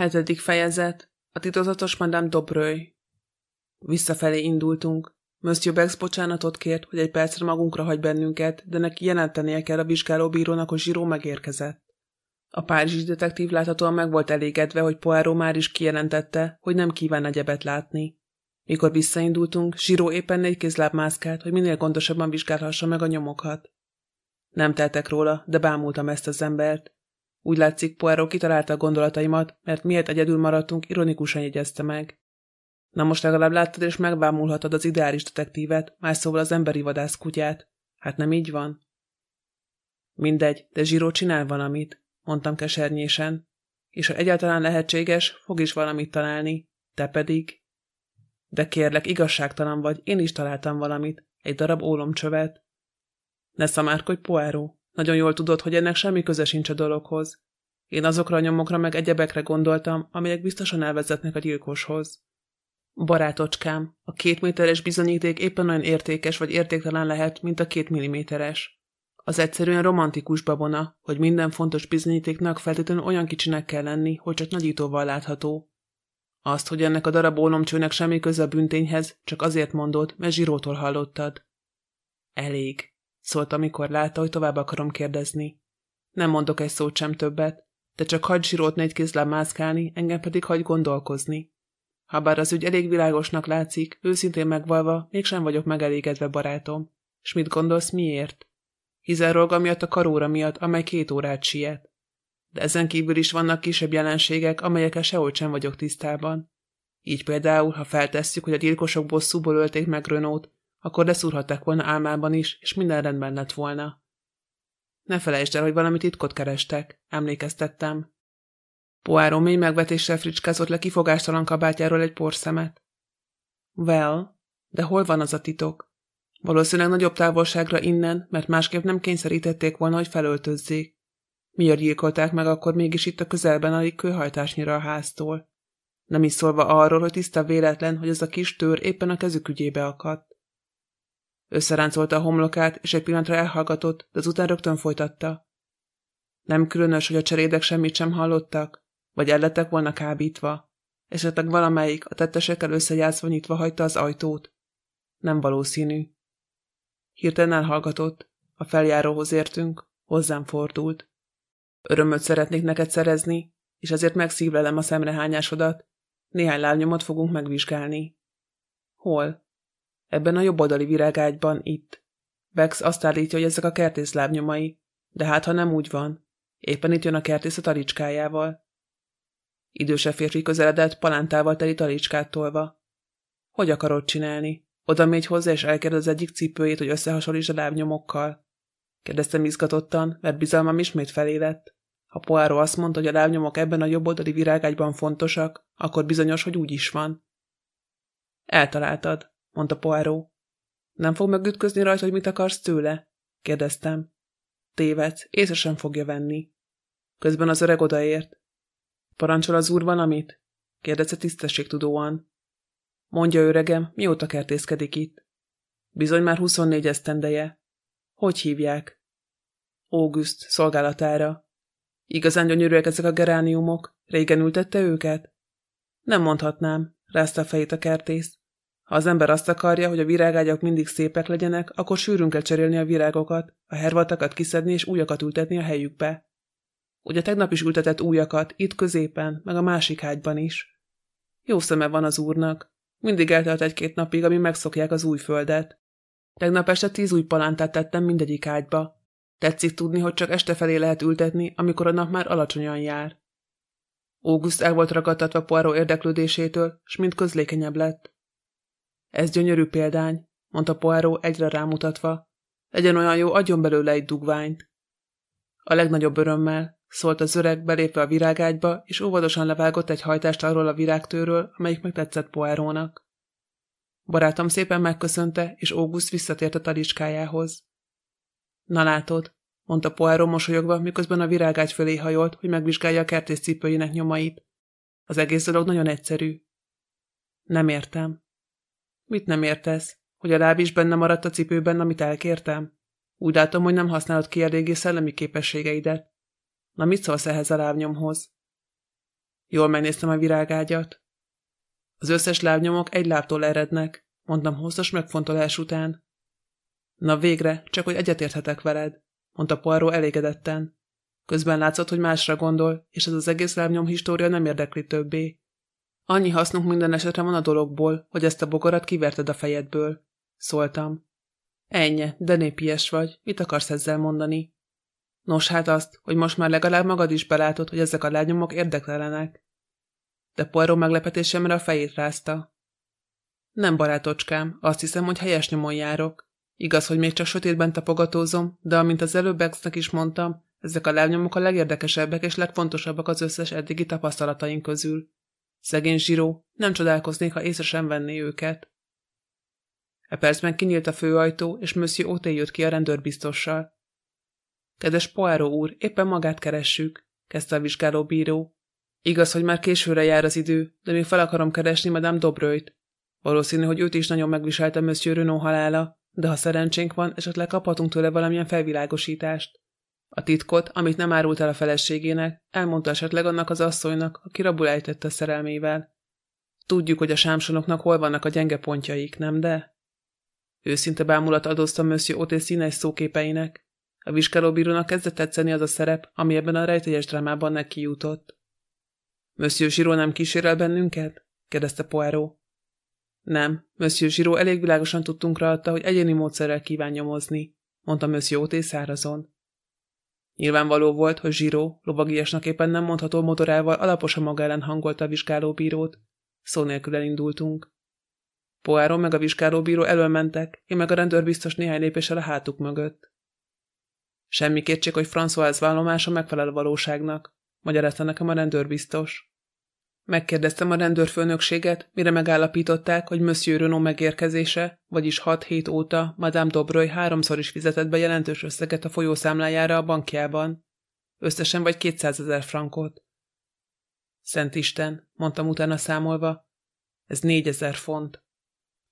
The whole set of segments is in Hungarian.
Hetedik fejezet. A titozatos Madame Dobröly. Visszafelé indultunk. Monsieur Bex bocsánatot kért, hogy egy percre magunkra hagy bennünket, de neki jelentenie kell a vizsgálóbírónak, hogy Zsiró megérkezett. A párizsi detektív láthatóan meg volt elégedve, hogy Poirot már is kijelentette, hogy nem kíván egyebet látni. Mikor visszaindultunk, Zsiró éppen négy kézláb mászkált, hogy minél gondosabban vizsgálhassa meg a nyomokat. Nem teltek róla, de bámultam ezt az embert. Úgy látszik, Poirot kitalálta a gondolataimat, mert miért egyedül maradtunk, ironikusan jegyezte meg. Na most legalább láttad és megbámulhatod az ideális detektívet, más szóval az emberi vadász kutyát. Hát nem így van? Mindegy, de Zsiró csinál valamit, mondtam kesernyésen. És ha egyáltalán lehetséges, fog is valamit találni. Te pedig? De kérlek, igazságtalan vagy, én is találtam valamit. Egy darab ólomcsövet. Ne szamárkodj, Poirot. Nagyon jól tudod, hogy ennek semmi köze sincs a dologhoz. Én azokra a nyomokra meg egyebekre gondoltam, amelyek biztosan elvezetnek a gyilkoshoz. Barátocskám, a két méteres bizonyíték éppen olyan értékes vagy értéktelen lehet, mint a két milliméteres. Az egyszerűen romantikus babona, hogy minden fontos bizonyítéknak feltétlenül olyan kicsinek kell lenni, hogy csak nagyítóval látható. Azt, hogy ennek a darab ólomcsőnek semmi köze a büntényhez, csak azért mondod, mert zsirótól hallottad. Elég szólt, amikor látta, hogy tovább akarom kérdezni. Nem mondok egy szót sem többet, de csak hagy zsirót négy mászkálni, engem pedig hagy gondolkozni. Habár az ügy elég világosnak látszik, őszintén megvalva, mégsem vagyok megelégedve, barátom. S mit gondolsz, miért? Hizárolga miatt a karóra miatt, amely két órát siet. De ezen kívül is vannak kisebb jelenségek, amelyekkel sehogy sem vagyok tisztában. Így például, ha feltesszük, hogy a gyilkosok bosszúból ölték meg Renault, akkor leszúrhatták volna álmában is, és minden rendben lett volna. Ne felejtsd el, hogy valami titkot kerestek, emlékeztettem. Poáró mély megvetéssel fricskázott le kifogástalan kabátjáról egy porszemet. Well, de hol van az a titok? Valószínűleg nagyobb távolságra innen, mert másképp nem kényszerítették volna, hogy felöltözzék. Miért gyilkolták meg akkor mégis itt a közelben alig kőhajtásnyira a háztól? Nem is szólva arról, hogy tiszta véletlen, hogy ez a kis tör éppen a kezük ügyébe akadt. Összeráncolta a homlokát, és egy pillanatra elhallgatott, de azután rögtön folytatta. Nem különös, hogy a cserédek semmit sem hallottak? Vagy ellettek volna kábítva? Esetleg valamelyik a tettesekkel összejátszva nyitva hagyta az ajtót? Nem valószínű. Hirtelen elhallgatott. A feljáróhoz értünk, hozzám fordult. Örömöt szeretnék neked szerezni, és ezért megszívlelem a szemrehányásodat. Néhány lábnyomot fogunk megvizsgálni. Hol? Ebben a jobboldali virágágyban itt. Bex azt állítja, hogy ezek a kertész lábnyomai, de hát ha nem úgy van. Éppen itt jön a kertész a talicskájával. Idősebb férfi közeledett, palántával teli talicskát tolva. Hogy akarod csinálni? Oda mégy hozzá, és elkérdez az egyik cipőjét, hogy összehasonlíts a lábnyomokkal. Kérdeztem izgatottan, mert bizalmam ismét felélett. Ha Poáró azt mondta, hogy a lábnyomok ebben a jobboldali virágágyban fontosak, akkor bizonyos, hogy úgy is van. Eltaláltad mondta Poirot. Nem fog megütközni rajta, hogy mit akarsz tőle? kérdeztem. Tévedsz, észre sem fogja venni. Közben az öreg odaért. Parancsol az úr valamit? kérdezte tisztességtudóan. Mondja öregem, mióta kertészkedik itt? Bizony már 24 esztendeje. Hogy hívják? August szolgálatára. Igazán gyönyörűek ezek a gerániumok? Régen ültette őket? Nem mondhatnám, rázta a fejét a kertész. Ha az ember azt akarja, hogy a virágágyak mindig szépek legyenek, akkor sűrűn kell cserélni a virágokat, a hervatakat kiszedni és újakat ültetni a helyükbe. Ugye tegnap is ültetett újakat, itt középen, meg a másik hágyban is. Jó szeme van az úrnak. Mindig eltelt egy-két napig, ami megszokják az új földet. Tegnap este tíz új palántát tettem mindegyik ágyba. Tetszik tudni, hogy csak este felé lehet ültetni, amikor a nap már alacsonyan jár. August el volt ragadtatva Poirot érdeklődésétől, s mind közlékenyebb lett. Ez gyönyörű példány, mondta Poirot egyre rámutatva. Legyen olyan jó, adjon belőle egy dugványt. A legnagyobb örömmel, szólt az öreg belépve a virágágyba, és óvadosan levágott egy hajtást arról a virágtőről, amelyik megtetszett Poirónak. Barátom szépen megköszönte, és August visszatért a talicskájához. Na látod, mondta Poirot mosolyogva, miközben a virágágy fölé hajolt, hogy megvizsgálja a kertész cipőjének nyomait. Az egész dolog nagyon egyszerű. Nem értem. Mit nem értesz? Hogy a láb is benne maradt a cipőben, amit elkértem? Úgy látom, hogy nem használod ki eléggé szellemi képességeidet. Na mit szólsz ehhez a lábnyomhoz? Jól megnéztem a virágágyat. Az összes lábnyomok egy lábtól erednek, mondtam hosszas megfontolás után. Na végre, csak hogy egyetérthetek veled, mondta Poirot elégedetten. Közben látszott, hogy másra gondol, és ez az egész lábnyom história nem érdekli többé. Annyi hasznunk minden esetre van a dologból, hogy ezt a bogarat kiverted a fejedből. Szóltam. Ennyi, de népies vagy. Mit akarsz ezzel mondani? Nos, hát azt, hogy most már legalább magad is belátod, hogy ezek a lábnyomok érdektelenek. De Poirot meglepetésemre a fejét rázta. Nem barátocskám, azt hiszem, hogy helyes nyomon járok. Igaz, hogy még csak sötétben tapogatózom, de amint az előbb Exnek is mondtam, ezek a lábnyomok a legérdekesebbek és legfontosabbak az összes eddigi tapasztalataink közül. Szegény zsíró, nem csodálkoznék, ha észre sem venné őket. E percben kinyílt a főajtó, és Monsieur Oté jött ki a rendőrbiztossal. Kedves Poirot úr, éppen magát keressük, kezdte a vizsgáló bíró. Igaz, hogy már későre jár az idő, de még fel akarom keresni Madame Dobrőt. Valószínű, hogy őt is nagyon megviselte Monsieur Renault halála, de ha szerencsénk van, esetleg kaphatunk tőle valamilyen felvilágosítást. A titkot, amit nem árult el a feleségének, elmondta esetleg annak az asszonynak, aki rabul ejtette a szerelmével. Tudjuk, hogy a sámsonoknak hol vannak a gyenge pontjaik, nem de? Őszinte bámulat adozta Monsieur Oté színes szóképeinek. A vizsgálóbírónak kezdett tetszeni az a szerep, ami ebben a rejtélyes drámában neki jutott. Monsieur Zsiró nem kísérel bennünket? kérdezte Poirot. Nem, Monsieur Zsiró elég világosan tudtunk rajta, hogy egyéni módszerrel kíván nyomozni, mondta Monsieur Oté szárazon. Nyilvánvaló volt, hogy Zsiró, lovagiasnak éppen nem mondható motorával alaposan maga ellen hangolta a vizsgálóbírót. Szó nélkül elindultunk. Poáron meg a vizsgálóbíró elölmentek, én meg a rendőr biztos néhány lépéssel a hátuk mögött. Semmi kétség, hogy François vállomása megfelel a valóságnak, magyarázta nekem a rendőr biztos. Megkérdeztem a rendőrfőnökséget, mire megállapították, hogy Monsieur Renault megérkezése, vagyis 6 hét óta Madame Dobroy háromszor is fizetett be jelentős összeget a folyószámlájára a bankjában. Összesen vagy 200 ezer frankot. Szent Isten, mondtam utána számolva, ez négyezer font.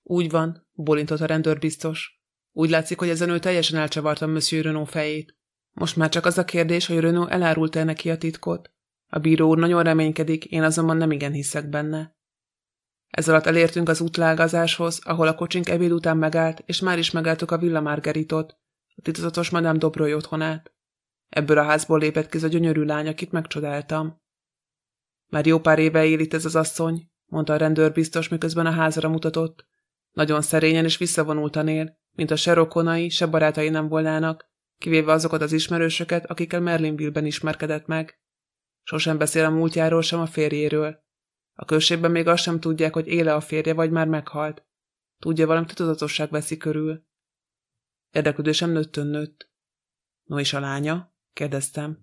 Úgy van, bolintott a rendőr biztos. Úgy látszik, hogy ezen ő teljesen elcsavarta Monsieur Renault fejét. Most már csak az a kérdés, hogy Renault elárult-e neki a titkot. A bíró úr nagyon reménykedik, én azonban nem igen hiszek benne. Ez alatt elértünk az útlágazáshoz, ahol a kocsink ebéd után megállt, és már is megálltuk a Villa Margeritot, a titokzatos Madame Dobroly otthonát. Ebből a házból lépett ki a gyönyörű lány, akit megcsodáltam. Már jó pár éve él itt ez az asszony, mondta a rendőr biztos, miközben a házra mutatott. Nagyon szerényen és visszavonultan él, mint a se rokonai, se barátai nem volnának, kivéve azokat az ismerősöket, akikkel Merlinville-ben ismerkedett meg. Sosem beszél a múltjáról, sem a férjéről. A községben még azt sem tudják, hogy éle a férje, vagy már meghalt. Tudja, valami tudatosság veszi körül. Érdeklődésem nőttön nőtt. No és a lánya? kérdeztem.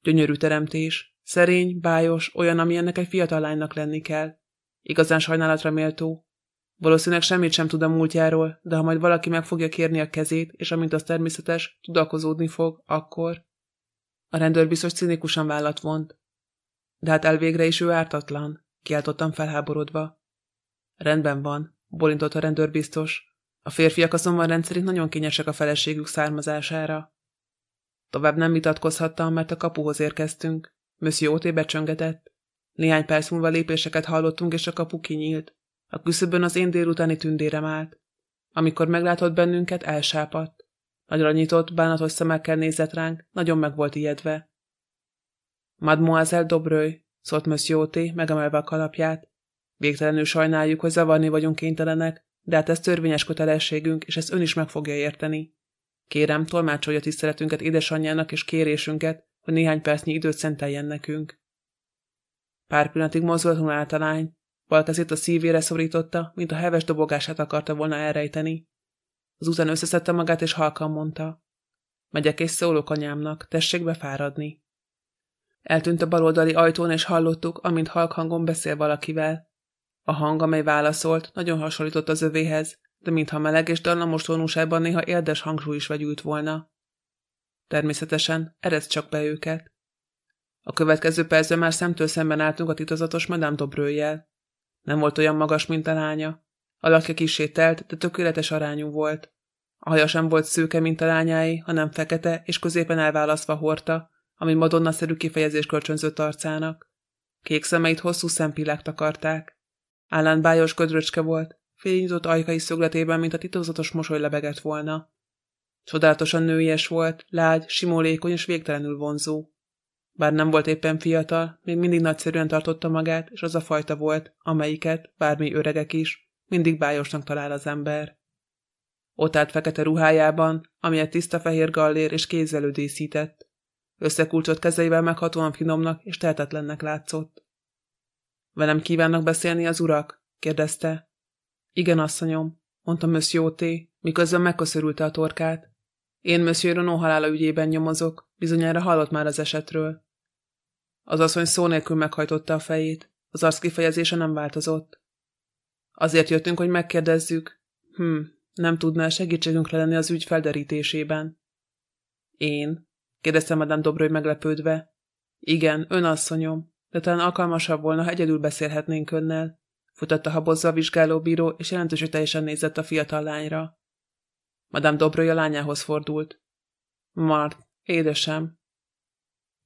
Gyönyörű teremtés, szerény, bájos, olyan, ami ennek egy fiatal lánynak lenni kell. Igazán sajnálatra méltó. Valószínűleg semmit sem tud a múltjáról, de ha majd valaki meg fogja kérni a kezét, és amint az természetes, tudakozódni fog, akkor... A rendőr biztos cinikusan vállat vont. De hát elvégre is ő ártatlan, kiáltottam felháborodva. Rendben van, bolintott a rendőr biztos. A férfiak azonban rendszerint nagyon kényesek a feleségük származására. Tovább nem vitatkozhattam, mert a kapuhoz érkeztünk. Monsieur Oté becsöngetett. Néhány perc múlva lépéseket hallottunk, és a kapu kinyílt. A küszöbön az én délutáni tündérem állt. Amikor meglátott bennünket, elsápadt. Nagyra nyitott, bánatos szemekkel nézett ránk, nagyon meg volt ijedve. Mademoiselle Dobröly, szólt Monsieur Oté, megemelve a kalapját. Végtelenül sajnáljuk, hogy zavarni vagyunk kénytelenek, de hát ez törvényes kötelességünk, és ezt ön is meg fogja érteni. Kérem, tolmácsolja tiszteletünket édesanyjának és kérésünket, hogy néhány percnyi időt szenteljen nekünk. Pár pillanatig mozdulatlanul állt a lány, a szívére szorította, mint a heves dobogását akarta volna elrejteni. Azután összeszedte magát, és halkan mondta. Megyek és szólok anyámnak, tessék befáradni. Eltűnt a baloldali ajtón, és hallottuk, amint halk hangon beszél valakivel. A hang, amely válaszolt, nagyon hasonlított az övéhez, de mintha meleg és dallamos tónusában néha érdes hangsúly is vegyült volna. Természetesen eredsz csak be őket. A következő percben már szemtől szemben álltunk a titozatos Madame Dobrőjel. Nem volt olyan magas, mint a lánya. Alakja kisé telt, de tökéletes arányú volt. A haja sem volt szőke, mint a lányái, hanem fekete és középen elválasztva hordta, ami madonna-szerű kifejezés kölcsönzött arcának. Kék szemeit hosszú szempillák takarták. Állán bájos gödröcske volt, félnyitott ajkai szögletében, mint a titokzatos mosoly lebegett volna. Csodálatosan nőies volt, lágy, simolékony és végtelenül vonzó. Bár nem volt éppen fiatal, még mindig nagyszerűen tartotta magát, és az a fajta volt, amelyiket, bármi öregek is, mindig bájosnak talál az ember. Ott állt fekete ruhájában, amilyet tiszta fehér gallér és kézzelő díszített. Összekulcsolt kezeivel meghatóan finomnak és tehetetlennek látszott. Velem kívánnak beszélni az urak? kérdezte. Igen, asszonyom, mondta Monsieur T., miközben megköszörülte a torkát. Én Monsieur Renaud halála ügyében nyomozok, bizonyára hallott már az esetről. Az asszony szó nélkül meghajtotta a fejét, az arc kifejezése nem változott. Azért jöttünk, hogy megkérdezzük. Hm, nem tudná segítségünkre lenni az ügy felderítésében. Én? kérdezte Madame Dobroly meglepődve. Igen, ön asszonyom, de talán alkalmasabb volna, ha egyedül beszélhetnénk önnel. Futatta habozza a vizsgálóbíró, és teljesen nézett a fiatal lányra. Madame Dobroly a lányához fordult. Mart, édesem.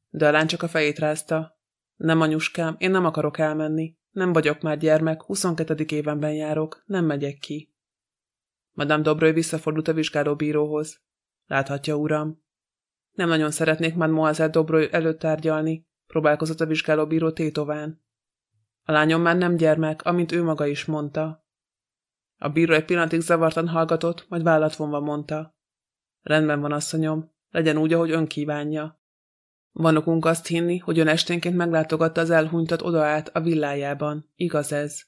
De a lány csak a fejét rázta. Nem, anyuskám, én nem akarok elmenni. Nem vagyok már gyermek, 22. évenben járok, nem megyek ki. Madame Dobroly visszafordult a vizsgálóbíróhoz. Láthatja, uram. Nem nagyon szeretnék Mademoiselle Dobroly előtt tárgyalni, próbálkozott a vizsgálóbíró tétován. A lányom már nem gyermek, amint ő maga is mondta. A bíró egy pillanatig zavartan hallgatott, majd vállat vonva mondta. Rendben van, asszonyom, legyen úgy, ahogy ön kívánja. Van okunk azt hinni, hogy ön esténként meglátogatta az elhunytat odaállt a villájában. Igaz ez?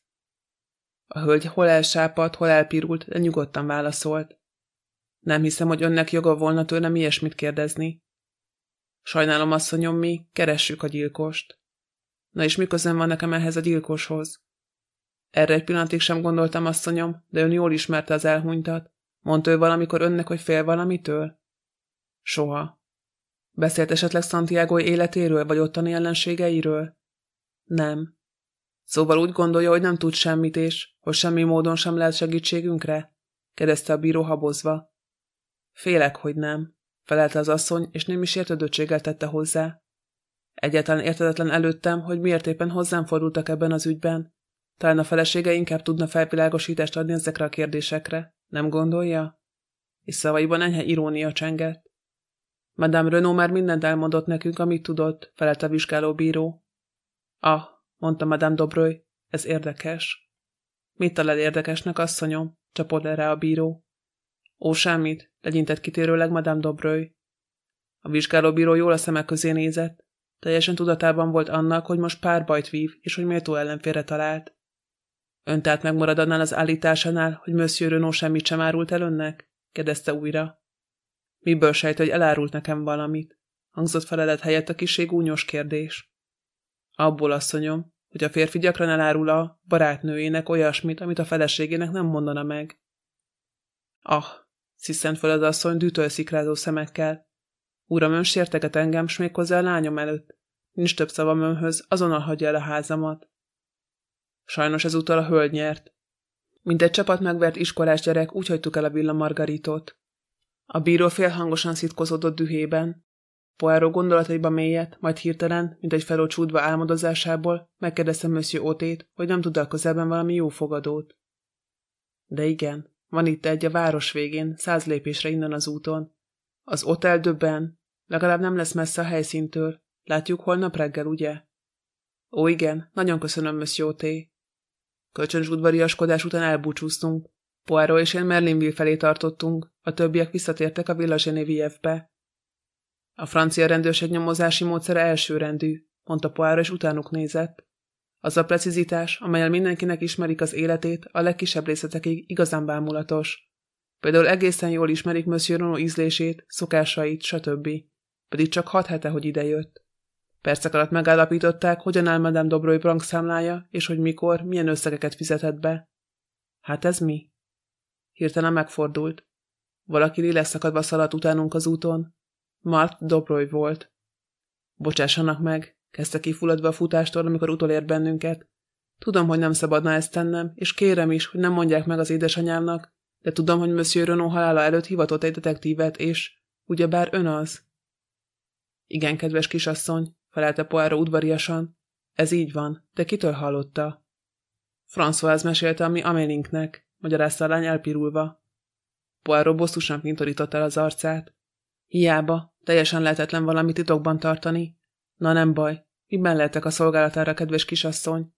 A hölgy hol elsápadt, hol elpirult, de nyugodtan válaszolt. Nem hiszem, hogy önnek joga volna tőlem ilyesmit kérdezni. Sajnálom, asszonyom, mi keressük a gyilkost. Na és mi közön van nekem ehhez a gyilkoshoz? Erre egy pillanatig sem gondoltam, asszonyom, de ön jól ismerte az elhunytat. Mondta ő valamikor önnek, hogy fél valamitől? Soha. Beszélt esetleg Santiago életéről, vagy ottani ellenségeiről? Nem. Szóval úgy gondolja, hogy nem tud semmit, és hogy semmi módon sem lehet segítségünkre? kérdezte a bíró habozva. Félek, hogy nem, felelte az asszony, és nem is értődöttséggel tette hozzá. Egyáltalán értedetlen előttem, hogy miért éppen hozzám fordultak ebben az ügyben. Talán a felesége inkább tudna felvilágosítást adni ezekre a kérdésekre, nem gondolja? És szavaiban enyhe irónia csengett. Madame Renault már mindent elmondott nekünk, amit tudott, felelt a vizsgálóbíró. Ah, mondta Madame Dobroy, ez érdekes. Mit talál érdekesnek, asszonyom? csapott le rá a bíró. Ó, semmit, legyintett kitérőleg Madame Dobroy. A vizsgálóbíró jól a szemek közé nézett. Teljesen tudatában volt annak, hogy most pár bajt vív, és hogy méltó ellenfélre talált. Ön tehát megmarad annál az állításánál, hogy Monsieur Renault semmit sem árult el önnek? kérdezte újra. Miből sejt, hogy elárult nekem valamit? Hangzott felelet helyett a kisé gúnyos kérdés. Abból asszonyom, hogy a férfi gyakran elárul a barátnőjének olyasmit, amit a feleségének nem mondana meg. Ah, sziszent fel az asszony dűtől szikrázó szemekkel. Uram, ön sérteget engem, s méghozzá a lányom előtt. Nincs több szavam önhöz, azonnal hagyja el a házamat. Sajnos ezúttal a hölgy nyert. Mint egy csapat megvert iskolás gyerek, úgy hagytuk el a Villa Margaritot. A bíró félhangosan szitkozódott dühében. Poirot gondolataiba mélyet, majd hirtelen, mint egy felócsúdva álmodozásából, megkérdezte Monsieur Otét, hogy nem tud a közelben valami jó fogadót. De igen, van itt egy a város végén, száz lépésre innen az úton. Az Hotel döbben, legalább nem lesz messze a helyszíntől. Látjuk holnap reggel, ugye? Ó, igen, nagyon köszönöm, Monsieur T. Kölcsönös udvariaskodás után elbúcsúztunk. Poirot és én Merlinville felé tartottunk, a többiek visszatértek a Villa Genevieve-be. A francia rendőrség nyomozási módszere elsőrendű, mondta Poirot, és utánuk nézett. Az a precizitás, amelyel mindenkinek ismerik az életét, a legkisebb részletekig igazán bámulatos. Például egészen jól ismerik Monsieur Renaud ízlését, szokásait, stb. Pedig csak hat hete, hogy idejött. Percek alatt megállapították, hogyan áll Madame Dobroy Brank számlája, és hogy mikor, milyen összegeket fizetett be. Hát ez mi? Hirtelen megfordult. Valaki leszakadva szaladt utánunk az úton. Mart Dobroy volt. Bocsássanak meg, kezdte kifulladva a futástól, amikor utolért bennünket. Tudom, hogy nem szabadna ezt tennem, és kérem is, hogy nem mondják meg az édesanyámnak, de tudom, hogy Monsieur Renaud halála előtt hivatott egy detektívet, és ugyebár ön az. Igen, kedves kisasszony, felelte Poirot udvariasan. Ez így van, de kitől hallotta? François mesélte, ami Amelinknek, magyarázta a lány elpirulva. Poirot bosszusan pintorított el az arcát. Hiába, teljesen lehetetlen valami titokban tartani. Na nem baj, miben lehetek a szolgálatára, kedves kisasszony?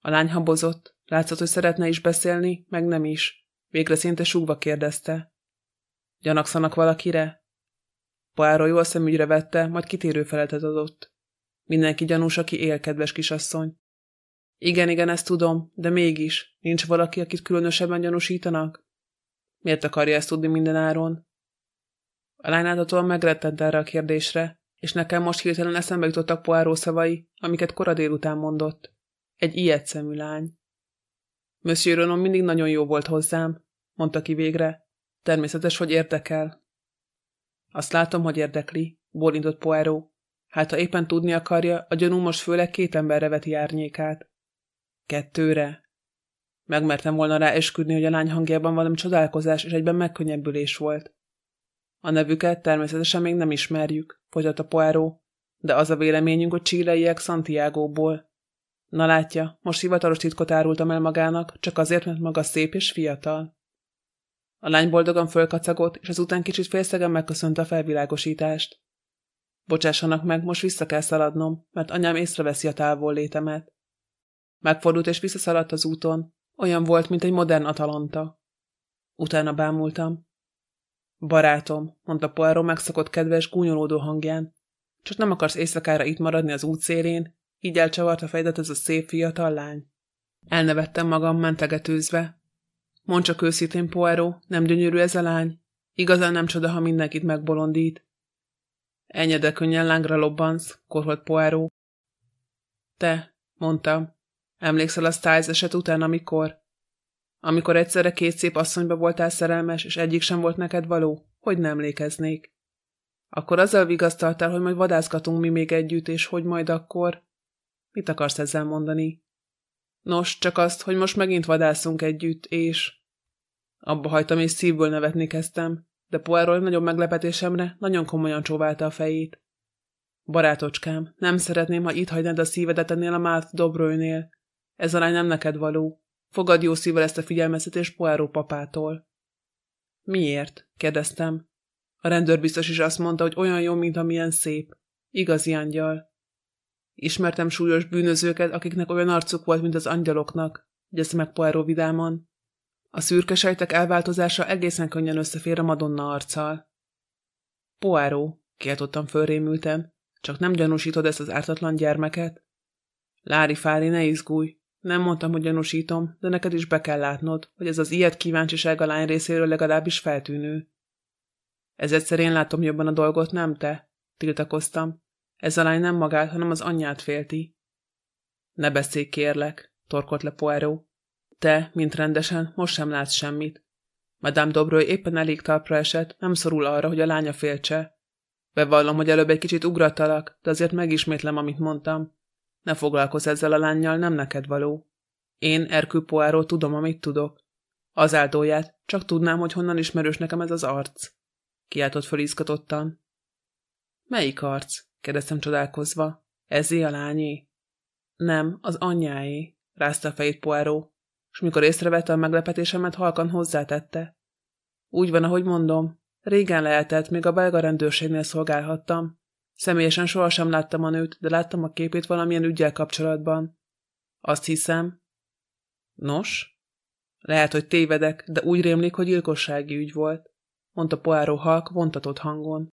A lány habozott, látszott, hogy szeretne is beszélni, meg nem is. Végre szinte súgva kérdezte. Gyanakszanak valakire? Poirot jól szemügyre vette, majd kitérő feletet adott. Mindenki gyanús, aki él, kedves kisasszony. Igen, igen, ezt tudom, de mégis, nincs valaki, akit különösebben gyanúsítanak? Miért akarja ezt tudni minden áron? A lány megrettent erre a kérdésre, és nekem most hirtelen eszembe jutottak Poirot szavai, amiket kora délután mondott. Egy ilyet szemű lány. Monsieur Renon mindig nagyon jó volt hozzám, mondta ki végre. Természetes, hogy érdekel. Azt látom, hogy érdekli, bólintott Poirot. Hát ha éppen tudni akarja, a gyanú most főleg két emberre veti árnyékát. Kettőre? Megmertem volna rá esküdni, hogy a lány hangjában valami csodálkozás és egyben megkönnyebbülés volt. A nevüket természetesen még nem ismerjük, folytatta Poirot, de az a véleményünk, hogy csilleiek Santiago-ból. Na látja, most hivatalos titkot árultam el magának, csak azért, mert maga szép és fiatal. A lány boldogan fölkacagott, és azután kicsit félszegen megköszönte a felvilágosítást. Bocsássanak meg, most vissza kell szaladnom, mert anyám észreveszi a távol létemet. Megfordult és visszaszaladt az úton. Olyan volt, mint egy modern atalanta. Utána bámultam. Barátom, mondta Poirot megszokott kedves, gúnyolódó hangján. Csak nem akarsz éjszakára itt maradni az út szélén? Így elcsavart a fejedet ez a szép fiatal lány. Elnevettem magam mentegetőzve. Mondd csak őszintén, Poirot, nem gyönyörű ez a lány? Igazán nem csoda, ha mindenkit megbolondít. Ennyi de könnyen lángra lobbansz, korholt Poirot. Te, mondtam, emlékszel a Styles eset után, amikor? Amikor egyszerre két szép asszonyba voltál szerelmes, és egyik sem volt neked való? Hogy nem emlékeznék? Akkor azzal vigasztaltál, hogy majd vadászgatunk mi még együtt, és hogy majd akkor... Mit akarsz ezzel mondani? Nos, csak azt, hogy most megint vadászunk együtt, és... Abba hagytam, és szívből nevetni kezdtem, de Poirot nagyobb meglepetésemre nagyon komolyan csóválta a fejét. Barátocskám, nem szeretném, ha itt hagynád a szívedet ennél a Máth Dobrőnél. Ez a lány nem neked való. Fogad jó szívvel ezt a figyelmeztetést Poirot papától. Miért? kérdeztem. A rendőr biztos is azt mondta, hogy olyan jó, mint amilyen szép. Igazi angyal. Ismertem súlyos bűnözőket, akiknek olyan arcuk volt, mint az angyaloknak, jegyezte meg Poirot vidáman. A szürke sejtek elváltozása egészen könnyen összefér a Madonna arccal. Poirot, kiáltottam fölrémülten, csak nem gyanúsítod ezt az ártatlan gyermeket? Lári Fári, ne izgulj, nem mondtam, hogy gyanúsítom, de neked is be kell látnod, hogy ez az ilyet kíváncsiság a lány részéről legalábbis feltűnő. Ez egyszer én látom jobban a dolgot, nem te? Tiltakoztam. Ez a lány nem magát, hanem az anyját félti. Ne beszélj, kérlek, torkolt le Poirot. Te, mint rendesen, most sem látsz semmit. Madame Dobroly éppen elég talpra esett, nem szorul arra, hogy a lánya féltse. Bevallom, hogy előbb egy kicsit ugrattalak, de azért megismétlem, amit mondtam. Ne foglalkozz ezzel a lányjal, nem neked való. Én, Erkül Poirot, tudom, amit tudok. Az áldóját, csak tudnám, hogy honnan ismerős nekem ez az arc. Kiáltott föl izgatottan. Melyik arc? kérdeztem csodálkozva. Ezé a lányé? Nem, az anyjáé, rázta a fejét Poirot, és mikor észrevette a meglepetésemet, halkan hozzátette. Úgy van, ahogy mondom, régen lehetett, még a belga rendőrségnél szolgálhattam. Személyesen sohasem láttam a nőt, de láttam a képét valamilyen ügyel kapcsolatban. Azt hiszem. Nos? Lehet, hogy tévedek, de úgy rémlik, hogy gyilkossági ügy volt, mondta Poirot halk, vontatott hangon.